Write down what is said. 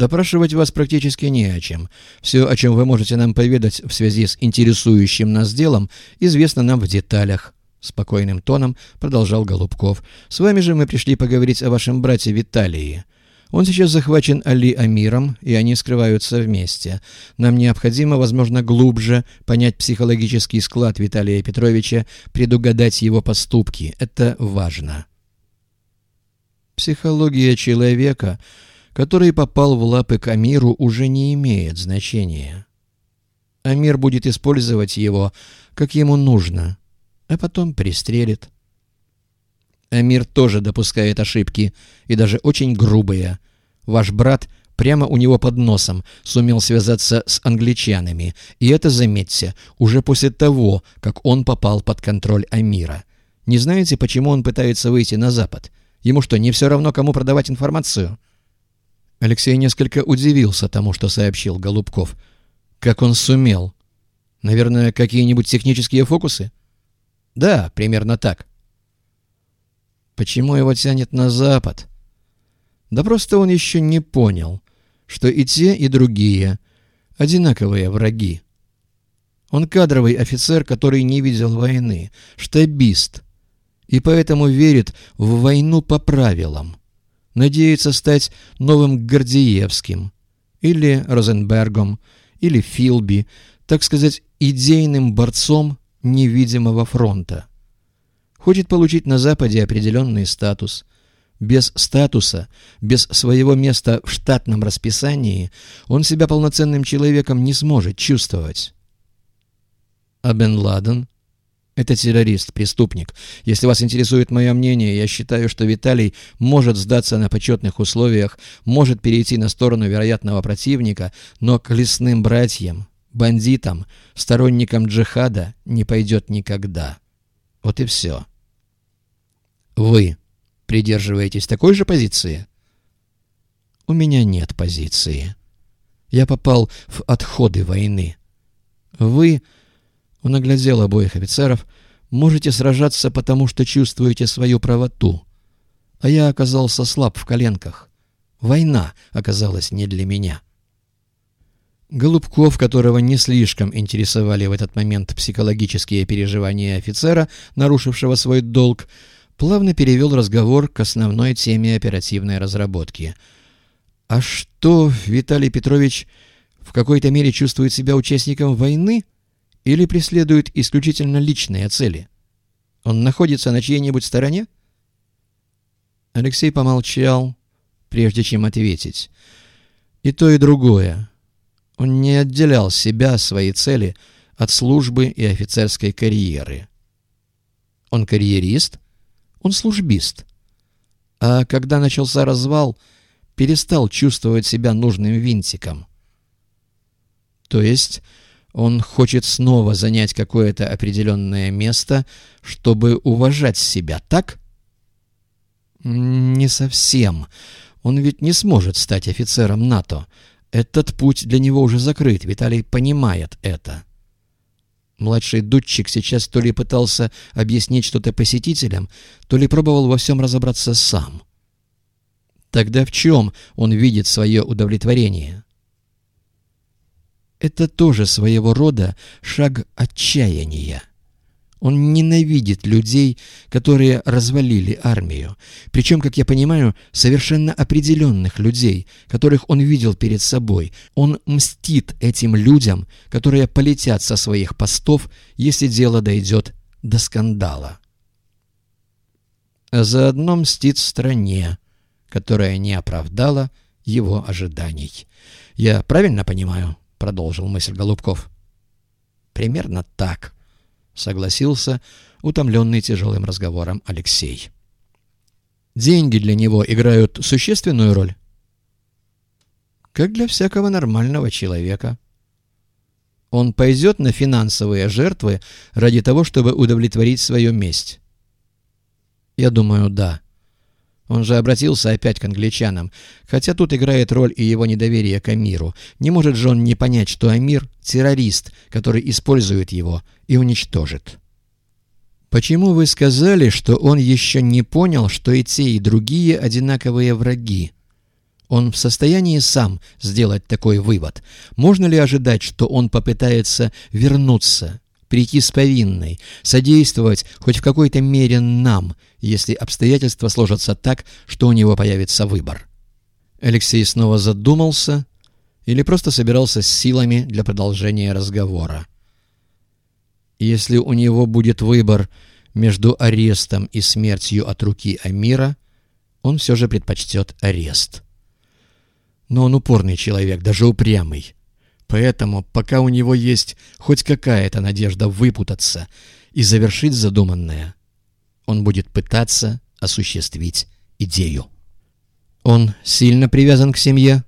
Допрашивать вас практически не о чем. Все, о чем вы можете нам поведать в связи с интересующим нас делом, известно нам в деталях. Спокойным тоном продолжал Голубков. С вами же мы пришли поговорить о вашем брате Виталии. Он сейчас захвачен Али Амиром, и они скрываются вместе. Нам необходимо, возможно, глубже понять психологический склад Виталия Петровича, предугадать его поступки. Это важно. Психология человека — который попал в лапы к Амиру, уже не имеет значения. Амир будет использовать его, как ему нужно, а потом пристрелит. Амир тоже допускает ошибки, и даже очень грубые. Ваш брат прямо у него под носом сумел связаться с англичанами, и это, заметьте, уже после того, как он попал под контроль Амира. Не знаете, почему он пытается выйти на Запад? Ему что, не все равно, кому продавать информацию?» Алексей несколько удивился тому, что сообщил Голубков. Как он сумел? Наверное, какие-нибудь технические фокусы? Да, примерно так. Почему его тянет на запад? Да просто он еще не понял, что и те, и другие одинаковые враги. Он кадровый офицер, который не видел войны, штабист, и поэтому верит в войну по правилам надеется стать новым Гордеевским, или Розенбергом, или Филби, так сказать, идейным борцом невидимого фронта. Хочет получить на Западе определенный статус. Без статуса, без своего места в штатном расписании он себя полноценным человеком не сможет чувствовать. А Бен Ладен – это террорист, преступник. Если вас интересует мое мнение, я считаю, что Виталий может сдаться на почетных условиях, может перейти на сторону вероятного противника, но к лесным братьям, бандитам, сторонникам джихада не пойдет никогда. Вот и все. Вы придерживаетесь такой же позиции? У меня нет позиции. Я попал в отходы войны. Вы он оглядел обоих офицеров. «Можете сражаться, потому что чувствуете свою правоту. А я оказался слаб в коленках. Война оказалась не для меня». Голубков, которого не слишком интересовали в этот момент психологические переживания офицера, нарушившего свой долг, плавно перевел разговор к основной теме оперативной разработки. «А что, Виталий Петрович в какой-то мере чувствует себя участником войны?» Или преследует исключительно личные цели? Он находится на чьей-нибудь стороне? Алексей помолчал, прежде чем ответить. И то, и другое. Он не отделял себя, свои цели, от службы и офицерской карьеры. Он карьерист, он службист. А когда начался развал, перестал чувствовать себя нужным винтиком. То есть он хочет снова занять какое-то определенное место, чтобы уважать себя, так? Не совсем. Он ведь не сможет стать офицером НАТО. Этот путь для него уже закрыт, Виталий понимает это. Младший дудчик сейчас то ли пытался объяснить что-то посетителям, то ли пробовал во всем разобраться сам. Тогда в чем он видит свое удовлетворение? Это тоже своего рода шаг отчаяния. Он ненавидит людей, которые развалили армию. Причем, как я понимаю, совершенно определенных людей, которых он видел перед собой. Он мстит этим людям, которые полетят со своих постов, если дело дойдет до скандала. А заодно мстит стране, которая не оправдала его ожиданий. Я правильно понимаю? Продолжил мысль Голубков. Примерно так, согласился утомленный тяжелым разговором Алексей. Деньги для него играют существенную роль? Как для всякого нормального человека. Он пойдет на финансовые жертвы ради того, чтобы удовлетворить свою месть? Я думаю, да. Он же обратился опять к англичанам, хотя тут играет роль и его недоверие к Амиру. Не может же он не понять, что Амир — террорист, который использует его и уничтожит. «Почему вы сказали, что он еще не понял, что и те, и другие одинаковые враги? Он в состоянии сам сделать такой вывод. Можно ли ожидать, что он попытается вернуться, прийти с повинной, содействовать хоть в какой-то мере нам, если обстоятельства сложатся так, что у него появится выбор? Алексей снова задумался или просто собирался с силами для продолжения разговора. Если у него будет выбор между арестом и смертью от руки Амира, он все же предпочтет арест. Но он упорный человек, даже упрямый. Поэтому, пока у него есть хоть какая-то надежда выпутаться и завершить задуманное, он будет пытаться осуществить идею. Он сильно привязан к семье?